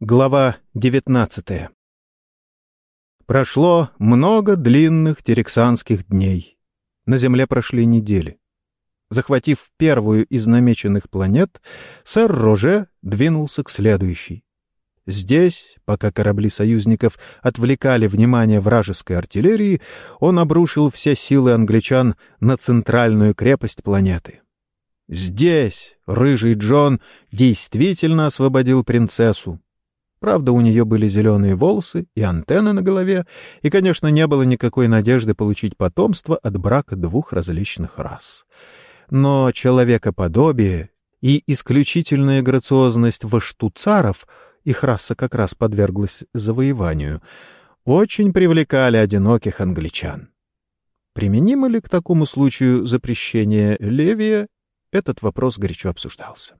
Глава 19 Прошло много длинных терексанских дней. На Земле прошли недели. Захватив первую из намеченных планет, сэр Роже двинулся к следующей. Здесь, пока корабли союзников отвлекали внимание вражеской артиллерии, он обрушил все силы англичан на центральную крепость планеты. Здесь рыжий Джон действительно освободил принцессу, Правда, у нее были зеленые волосы и антенны на голове, и, конечно, не было никакой надежды получить потомство от брака двух различных рас. Но человекоподобие и исключительная грациозность ваштуцаров, их раса как раз подверглась завоеванию, очень привлекали одиноких англичан. Применимо ли к такому случаю запрещение Левия, этот вопрос горячо обсуждался.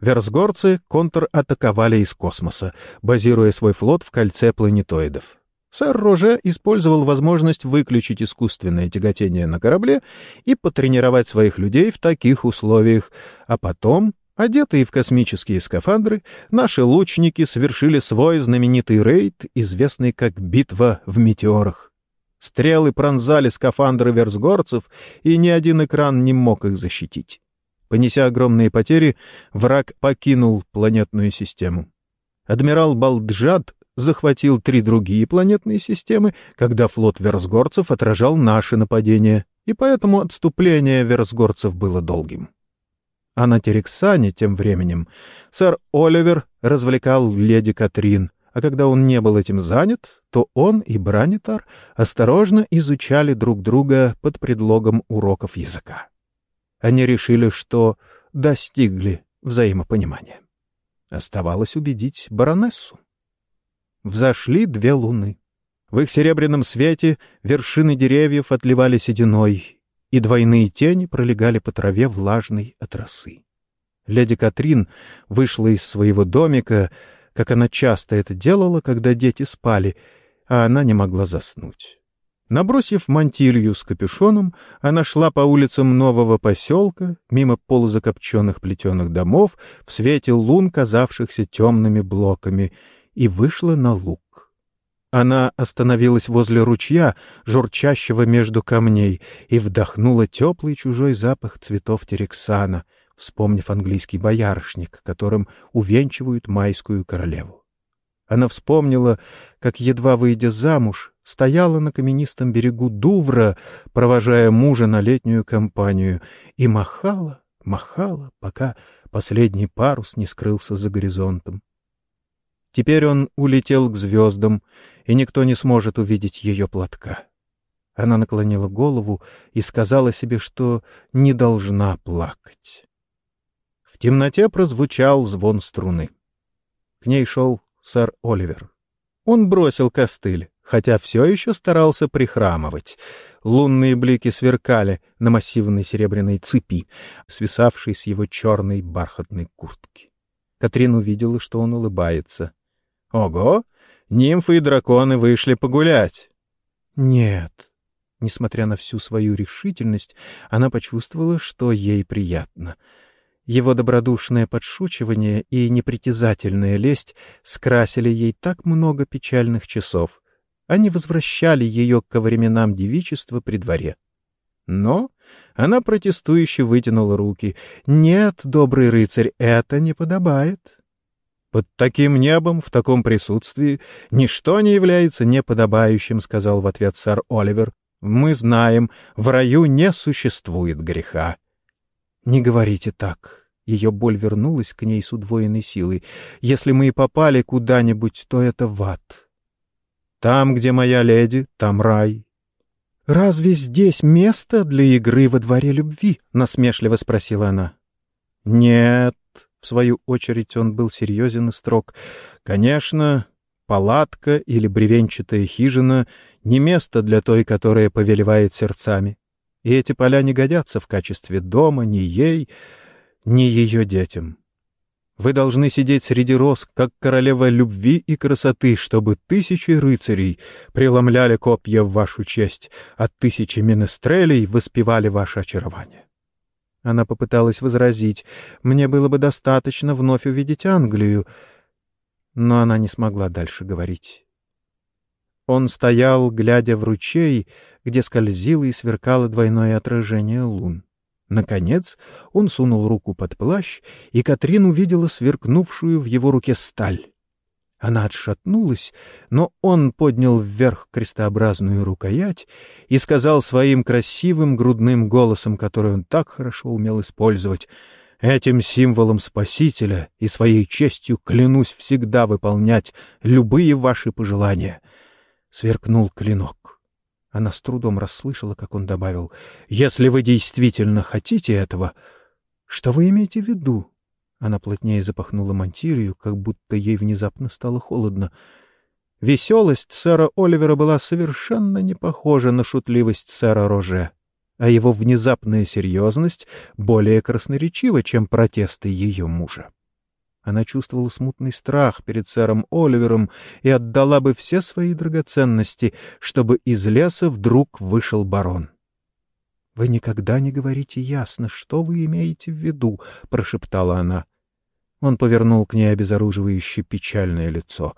Версгорцы контратаковали из космоса, базируя свой флот в кольце планетоидов. Сэр Роже использовал возможность выключить искусственное тяготение на корабле и потренировать своих людей в таких условиях, а потом, одетые в космические скафандры, наши лучники совершили свой знаменитый рейд, известный как «Битва в метеорах». Стрелы пронзали скафандры версгорцев, и ни один экран не мог их защитить. Понеся огромные потери, враг покинул планетную систему. Адмирал Балджад захватил три другие планетные системы, когда флот версгорцев отражал наши нападения, и поэтому отступление версгорцев было долгим. А на Терексане тем временем сэр Оливер развлекал леди Катрин, а когда он не был этим занят, то он и Бранитар осторожно изучали друг друга под предлогом уроков языка. Они решили, что достигли взаимопонимания. Оставалось убедить баронессу. Взошли две луны. В их серебряном свете вершины деревьев отливали сединой, и двойные тени пролегали по траве влажной от росы. Леди Катрин вышла из своего домика, как она часто это делала, когда дети спали, а она не могла заснуть. Набросив мантилью с капюшоном, она шла по улицам нового поселка, мимо полузакопченных плетеных домов, в свете лун, казавшихся темными блоками, и вышла на луг. Она остановилась возле ручья, журчащего между камней, и вдохнула теплый чужой запах цветов терексана, вспомнив английский боярышник, которым увенчивают майскую королеву. Она вспомнила, как, едва выйдя замуж, стояла на каменистом берегу Дувра, провожая мужа на летнюю компанию, и махала, махала, пока последний парус не скрылся за горизонтом. Теперь он улетел к звездам, и никто не сможет увидеть ее платка. Она наклонила голову и сказала себе, что не должна плакать. В темноте прозвучал звон струны. К ней шел сэр Оливер. Он бросил костыль, хотя все еще старался прихрамывать. Лунные блики сверкали на массивной серебряной цепи, свисавшей с его черной бархатной куртки. Катрин увидела, что он улыбается. «Ого! Нимфы и драконы вышли погулять!» «Нет». Несмотря на всю свою решительность, она почувствовала, что ей приятно — его добродушное подшучивание и непритязательная лесть скрасили ей так много печальных часов. Они возвращали ее ко временам девичества при дворе. Но она протестующе вытянула руки. «Нет, добрый рыцарь, это не подобает». «Под таким небом, в таком присутствии, ничто не является неподобающим», — сказал в ответ сэр Оливер. «Мы знаем, в раю не существует греха». «Не говорите так». Ее боль вернулась к ней с удвоенной силой. «Если мы и попали куда-нибудь, то это в ад. Там, где моя леди, там рай». «Разве здесь место для игры во дворе любви?» — насмешливо спросила она. «Нет», — в свою очередь он был серьезен и строг. «Конечно, палатка или бревенчатая хижина — не место для той, которая повелевает сердцами и эти поля не годятся в качестве дома ни ей, ни ее детям. Вы должны сидеть среди роз, как королева любви и красоты, чтобы тысячи рыцарей преломляли копья в вашу честь, а тысячи менестрелей воспевали ваше очарование. Она попыталась возразить. «Мне было бы достаточно вновь увидеть Англию». Но она не смогла дальше говорить. Он стоял, глядя в ручей, где скользило и сверкало двойное отражение лун. Наконец он сунул руку под плащ, и Катрин увидела сверкнувшую в его руке сталь. Она отшатнулась, но он поднял вверх крестообразную рукоять и сказал своим красивым грудным голосом, который он так хорошо умел использовать, «Этим символом Спасителя и своей честью клянусь всегда выполнять любые ваши пожелания». Сверкнул клинок. Она с трудом расслышала, как он добавил, «Если вы действительно хотите этого, что вы имеете в виду?» Она плотнее запахнула мантилью, как будто ей внезапно стало холодно. Веселость сэра Оливера была совершенно не похожа на шутливость сэра Роже, а его внезапная серьезность более красноречива, чем протесты ее мужа. Она чувствовала смутный страх перед сэром Оливером и отдала бы все свои драгоценности, чтобы из леса вдруг вышел барон. «Вы никогда не говорите ясно, что вы имеете в виду», — прошептала она. Он повернул к ней обезоруживающе печальное лицо.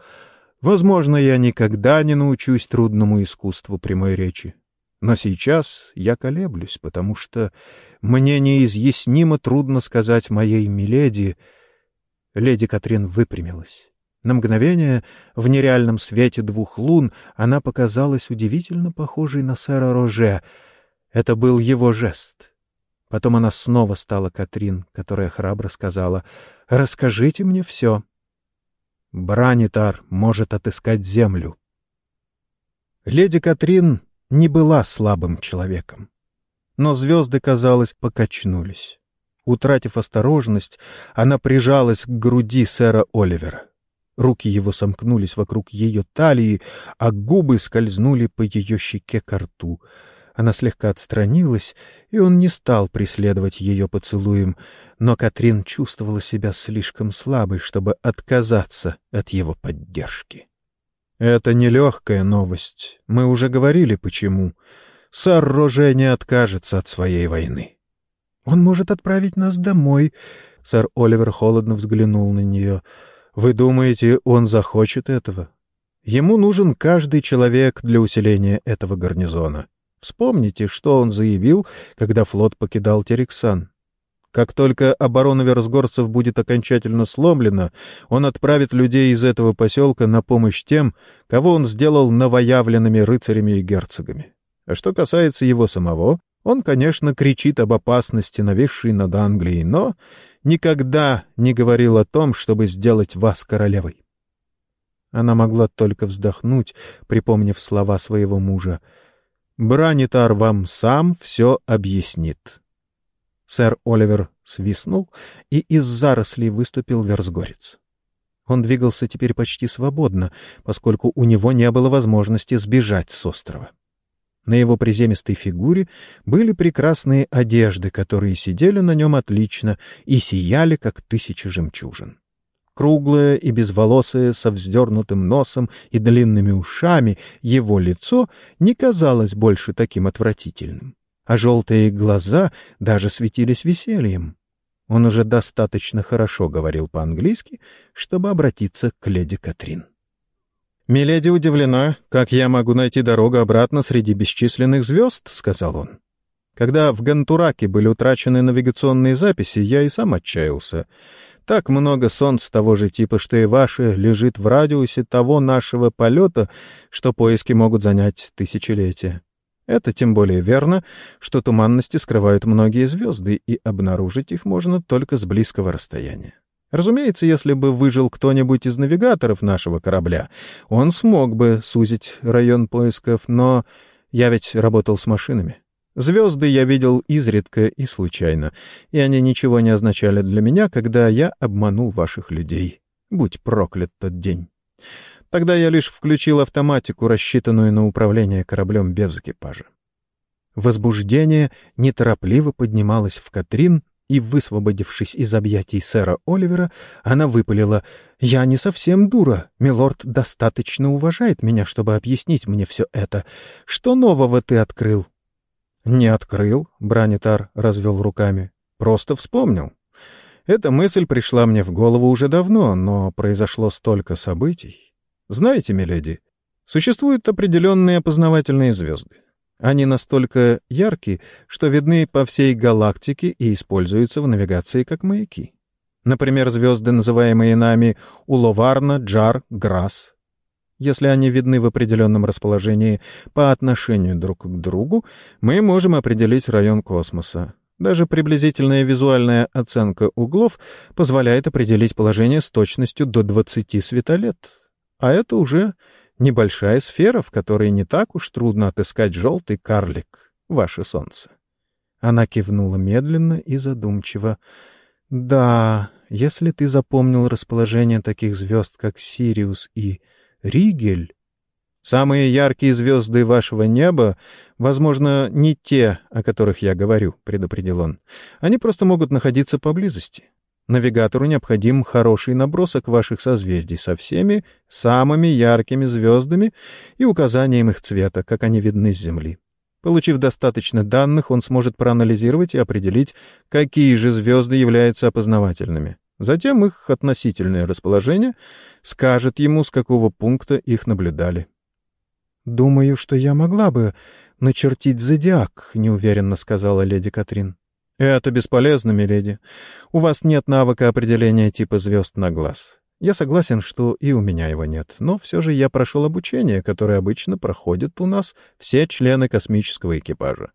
«Возможно, я никогда не научусь трудному искусству прямой речи. Но сейчас я колеблюсь, потому что мне неизъяснимо трудно сказать моей миледи...» Леди Катрин выпрямилась. На мгновение, в нереальном свете двух лун, она показалась удивительно похожей на сэра Роже — это был его жест. Потом она снова стала Катрин, которая храбро сказала «Расскажите мне все». Бранитар может отыскать землю. Леди Катрин не была слабым человеком. Но звезды, казалось, покачнулись. Утратив осторожность, она прижалась к груди сэра Оливера. Руки его сомкнулись вокруг ее талии, а губы скользнули по ее щеке к рту — она слегка отстранилась, и он не стал преследовать ее поцелуем, но Катрин чувствовала себя слишком слабой, чтобы отказаться от его поддержки. «Это нелегкая новость. Мы уже говорили, почему. Сар Роже не откажется от своей войны». «Он может отправить нас домой», — сэр Оливер холодно взглянул на нее. «Вы думаете, он захочет этого? Ему нужен каждый человек для усиления этого гарнизона». Вспомните, что он заявил, когда флот покидал Терексан. Как только оборона версгорцев будет окончательно сломлена, он отправит людей из этого поселка на помощь тем, кого он сделал новоявленными рыцарями и герцогами. А что касается его самого, он, конечно, кричит об опасности, нависшей над Англией, но никогда не говорил о том, чтобы сделать вас королевой. Она могла только вздохнуть, припомнив слова своего мужа — Бранитар вам сам все объяснит. Сэр Оливер свистнул, и из зарослей выступил версгорец. Он двигался теперь почти свободно, поскольку у него не было возможности сбежать с острова. На его приземистой фигуре были прекрасные одежды, которые сидели на нем отлично и сияли, как тысячи жемчужин. Круглое и безволосое, со вздернутым носом и длинными ушами, его лицо не казалось больше таким отвратительным, а желтые глаза даже светились весельем. Он уже достаточно хорошо говорил по-английски, чтобы обратиться к леди Катрин. «Миледи удивлена, как я могу найти дорогу обратно среди бесчисленных звезд», — сказал он. «Когда в Гантураке были утрачены навигационные записи, я и сам отчаялся. Так много солнц того же типа, что и ваше, лежит в радиусе того нашего полета, что поиски могут занять тысячелетия. Это тем более верно, что туманности скрывают многие звезды, и обнаружить их можно только с близкого расстояния. Разумеется, если бы выжил кто-нибудь из навигаторов нашего корабля, он смог бы сузить район поисков, но я ведь работал с машинами. Звезды я видел изредка и случайно, и они ничего не означали для меня, когда я обманул ваших людей. Будь проклят тот день. Тогда я лишь включил автоматику, рассчитанную на управление кораблем без экипажа. Возбуждение неторопливо поднималось в Катрин, и, высвободившись из объятий сэра Оливера, она выпалила «Я не совсем дура. Милорд достаточно уважает меня, чтобы объяснить мне все это. Что нового ты открыл?» «Не открыл», — Бранитар развел руками. «Просто вспомнил. Эта мысль пришла мне в голову уже давно, но произошло столько событий. Знаете, миледи, существуют определенные опознавательные звезды. Они настолько яркие, что видны по всей галактике и используются в навигации как маяки. Например, звезды, называемые нами Уловарна, Джар, Грасс. Если они видны в определенном расположении по отношению друг к другу, мы можем определить район космоса. Даже приблизительная визуальная оценка углов позволяет определить положение с точностью до 20 светолет. А это уже Небольшая сфера, в которой не так уж трудно отыскать желтый карлик, ваше солнце. Она кивнула медленно и задумчиво. «Да, если ты запомнил расположение таких звезд, как Сириус и Ригель, самые яркие звезды вашего неба, возможно, не те, о которых я говорю», — предупредил он. «Они просто могут находиться поблизости. Навигатору необходим хороший набросок ваших созвездий со всеми самыми яркими звездами и указанием их цвета, как они видны с Земли. Получив достаточно данных, он сможет проанализировать и определить, какие же звезды являются опознавательными. Затем их относительное расположение скажет ему, с какого пункта их наблюдали. «Думаю, что я могла бы начертить зодиак», — неуверенно сказала леди Катрин. «Это бесполезно, миледи. У вас нет навыка определения типа звезд на глаз. Я согласен, что и у меня его нет, но все же я прошел обучение, которое обычно проходят у нас все члены космического экипажа.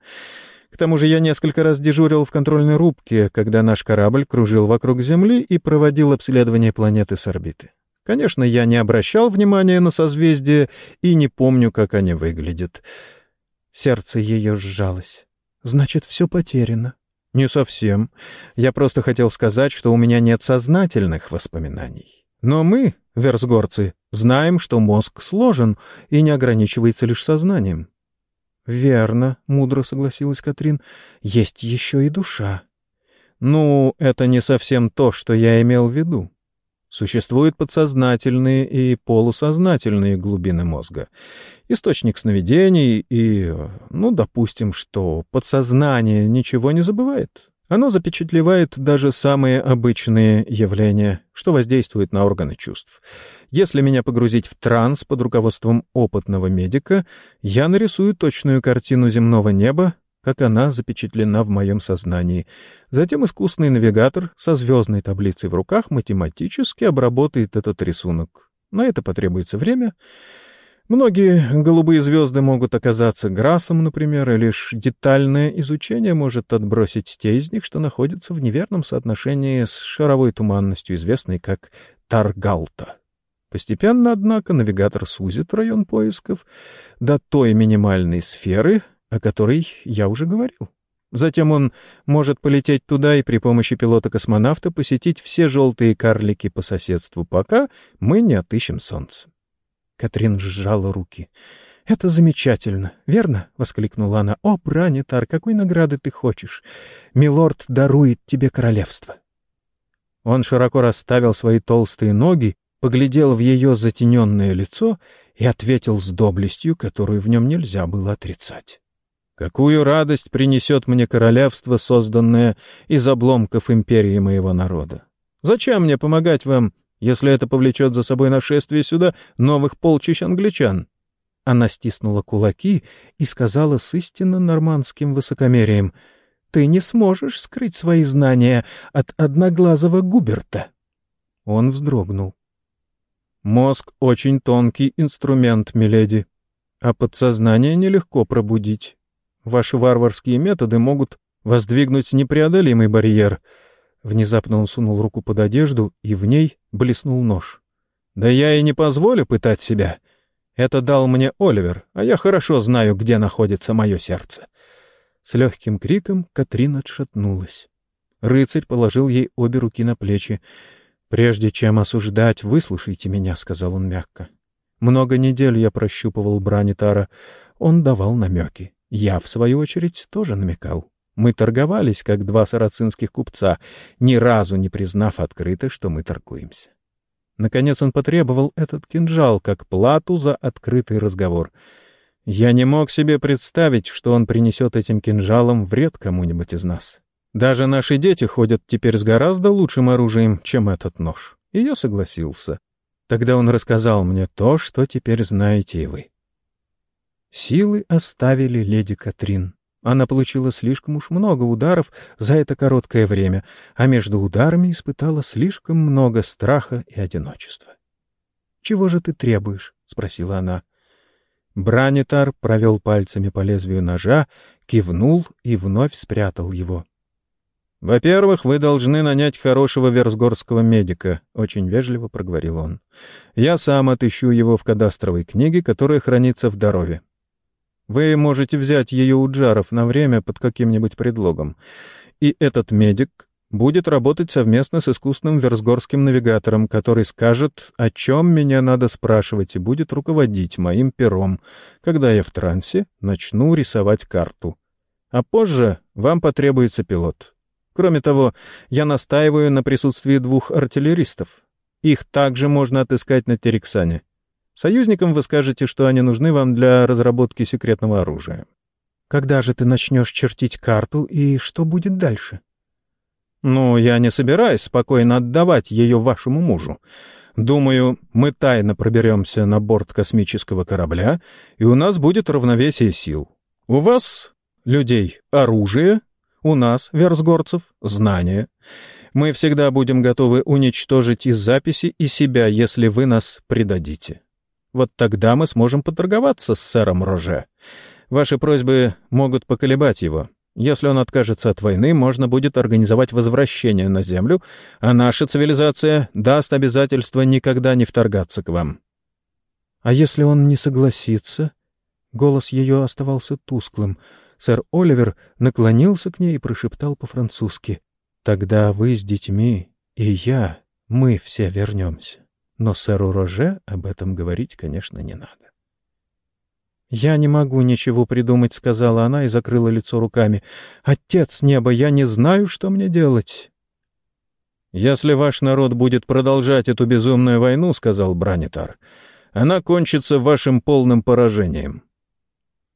К тому же я несколько раз дежурил в контрольной рубке, когда наш корабль кружил вокруг Земли и проводил обследование планеты с орбиты. Конечно, я не обращал внимания на созвездия и не помню, как они выглядят. Сердце ее сжалось. Значит, все потеряно. «Не совсем. Я просто хотел сказать, что у меня нет сознательных воспоминаний. Но мы, версгорцы, знаем, что мозг сложен и не ограничивается лишь сознанием». «Верно», — мудро согласилась Катрин, — «есть еще и душа». «Ну, это не совсем то, что я имел в виду. Существуют подсознательные и полусознательные глубины мозга. Источник сновидений и, ну, допустим, что подсознание ничего не забывает. Оно запечатлевает даже самые обычные явления, что воздействует на органы чувств. Если меня погрузить в транс под руководством опытного медика, я нарисую точную картину земного неба, как она запечатлена в моем сознании. Затем искусный навигатор со звездной таблицей в руках математически обработает этот рисунок. На это потребуется время. Многие голубые звезды могут оказаться грасом, например, и лишь детальное изучение может отбросить те из них, что находятся в неверном соотношении с шаровой туманностью, известной как Таргалта. Постепенно, однако, навигатор сузит район поисков до той минимальной сферы, о которой я уже говорил. Затем он может полететь туда и при помощи пилота-космонавта посетить все желтые карлики по соседству, пока мы не отыщем солнце. Катрин сжала руки. «Это замечательно, верно?» — воскликнула она. «О, Бранитар, какой награды ты хочешь? Милорд дарует тебе королевство». Он широко расставил свои толстые ноги, поглядел в ее затененное лицо и ответил с доблестью, которую в нем нельзя было отрицать. Какую радость принесет мне королевство, созданное из обломков империи моего народа? Зачем мне помогать вам, если это повлечет за собой нашествие сюда новых полчищ англичан?» Она стиснула кулаки и сказала с истинно нормандским высокомерием, «Ты не сможешь скрыть свои знания от одноглазого Губерта». Он вздрогнул. «Мозг — очень тонкий инструмент, миледи, а подсознание нелегко пробудить. Ваши варварские методы могут воздвигнуть непреодолимый барьер. Внезапно он сунул руку под одежду, и в ней блеснул нож. «Да я и не позволю пытать себя. Это дал мне Оливер, а я хорошо знаю, где находится мое сердце». С легким криком Катрин отшатнулась. Рыцарь положил ей обе руки на плечи. «Прежде чем осуждать, выслушайте меня», — сказал он мягко. «Много недель я прощупывал Бранитара. Он давал намеки. Я, в свою очередь, тоже намекал. Мы торговались, как два сарацинских купца, ни разу не признав открыто, что мы торгуемся. Наконец он потребовал этот кинжал как плату за открытый разговор. Я не мог себе представить, что он принесет этим кинжалом вред кому-нибудь из нас. Даже наши дети ходят теперь с гораздо лучшим оружием, чем этот нож. И я согласился. Тогда он рассказал мне то, что теперь знаете и вы. Силы оставили леди Катрин. Она получила слишком уж много ударов за это короткое время, а между ударами испытала слишком много страха и одиночества. «Чего же ты требуешь?» — спросила она. Бранитар провел пальцами по лезвию ножа, кивнул и вновь спрятал его. «Во-первых, вы должны нанять хорошего версгорского медика», — очень вежливо проговорил он. «Я сам отыщу его в кадастровой книге, которая хранится в Дорове. Вы можете взять ее у Джаров на время под каким-нибудь предлогом. И этот медик будет работать совместно с искусным версгорским навигатором, который скажет, о чем меня надо спрашивать, и будет руководить моим пером, когда я в трансе начну рисовать карту. А позже вам потребуется пилот. Кроме того, я настаиваю на присутствии двух артиллеристов. Их также можно отыскать на Терексане. Союзникам вы скажете, что они нужны вам для разработки секретного оружия. Когда же ты начнешь чертить карту, и что будет дальше? «Ну, я не собираюсь спокойно отдавать ее вашему мужу. Думаю, мы тайно проберемся на борт космического корабля, и у нас будет равновесие сил. У вас, людей, оружие, у нас, версгорцев, знания. Мы всегда будем готовы уничтожить из записи и себя, если вы нас предадите. Вот тогда мы сможем поторговаться с сэром Роже. Ваши просьбы могут поколебать его, если он откажется от войны, можно будет организовать возвращение на Землю, а наша цивилизация даст обязательство никогда не вторгаться к вам. А если он не согласится? Голос ее оставался тусклым. Сэр Оливер наклонился к ней и прошептал по-французски. «Тогда вы с детьми и я, мы все вернемся. Но сэру Роже об этом говорить, конечно, не надо». «Я не могу ничего придумать», — сказала она и закрыла лицо руками. «Отец неба, я не знаю, что мне делать». «Если ваш народ будет продолжать эту безумную войну, — сказал Бранитар, — она кончится вашим полным поражением».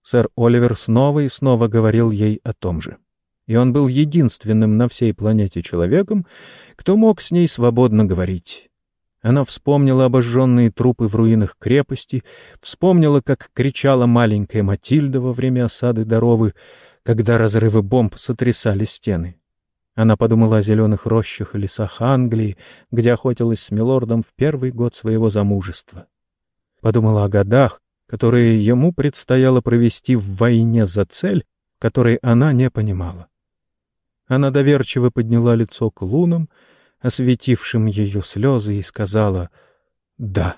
Сэр Оливер снова и снова говорил ей о том же. И он был единственным на всей планете человеком, кто мог с ней свободно говорить. Она вспомнила обожженные трупы в руинах крепости, вспомнила, как кричала маленькая Матильда во время осады Доровы, когда разрывы бомб сотрясали стены. Она подумала о зеленых рощах и лесах Англии, где охотилась с Милордом в первый год своего замужества. Подумала о годах, которые ему предстояло провести в войне за цель, которой она не понимала. Она доверчиво подняла лицо к лунам, осветившим ее слезы, и сказала «Да».